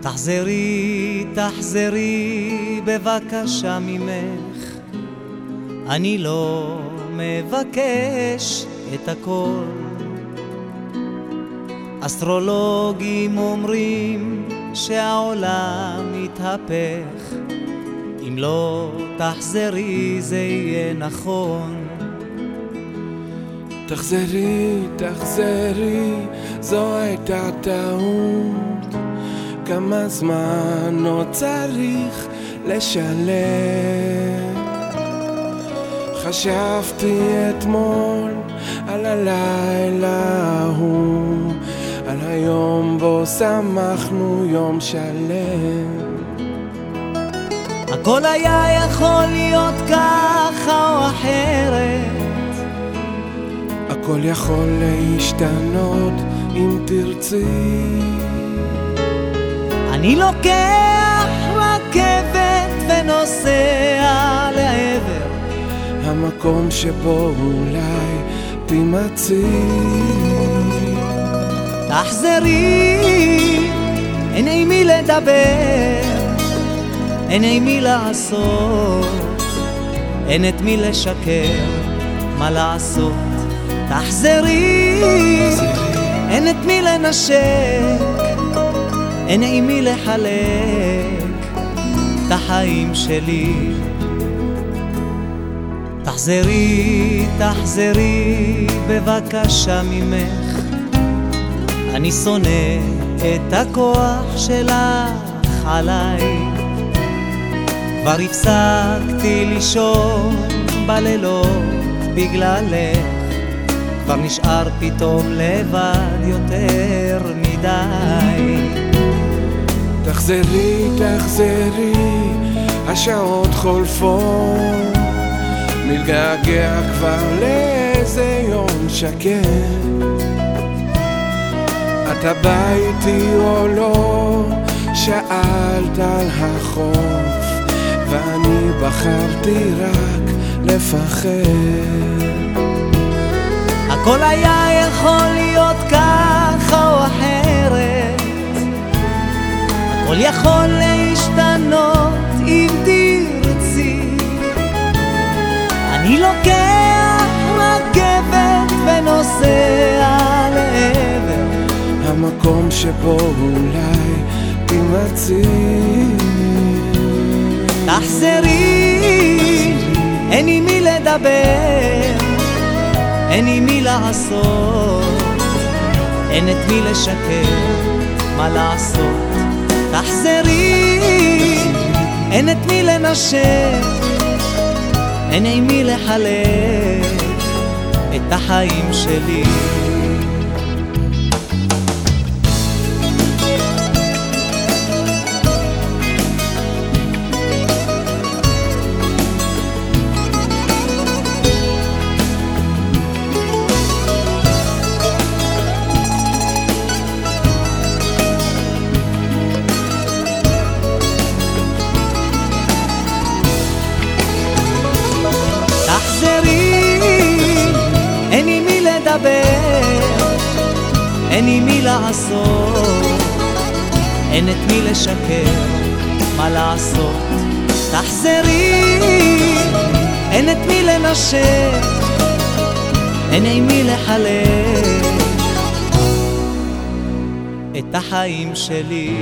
תחזרי, תחזרי בבקשה ממך, אני לא מבקש את הכל. אסטרולוגים אומרים שהעולם מתהפך, אם לא תחזרי זה יהיה נכון. תחזרי, תחזרי, זו הייתה טעות. כמה זמן עוד צריך לשלם? חשבתי אתמול על הלילה ההוא, על היום בו שמחנו יום שלם. הכל היה יכול להיות ככה או אחרת. הכל יכול להשתנות אם תרצי. אני לוקח רכבת ונוסע לעבר המקום שבו אולי תימצאי. תחזרי, אין עם מי לדבר, אין עם מי לעשות, אין את מי לשקר, מה לעשות? תחזרי, אין את מי לנשק, אין עם מי לחלק את החיים שלי. תחזרי, תחזרי בבקשה ממך, אני שונא את הכוח שלך עליי. כבר הפסקתי לישון בלילות בגללך, כבר נשאר פתאום לבד יותר מדי. תחזרי, תחזרי, השעות חולפות, מתגעגע כבר לאיזה יום שקט. אתה בא איתי או לא, שאלת על החוף, ואני בחרתי רק לפחד. הכל היה יכול להיות ככה יכול להשתנות אם תרצי. אני לוקח רכבת ונוסע לעבר המקום שבו אולי תימצאי. תחזרי, אין עם מי לדבר, אין עם מי לעשות, אין את מי לשקר, מה לעשות? תחזרי, אין את מי לנשק, אין עם מי לחלק את החיים שלי. אין עם מי לעשות, אין את מי לשקר, מה לעשות? תחזרי, אין את מי לנשק, אין עם מי לחלק את החיים שלי.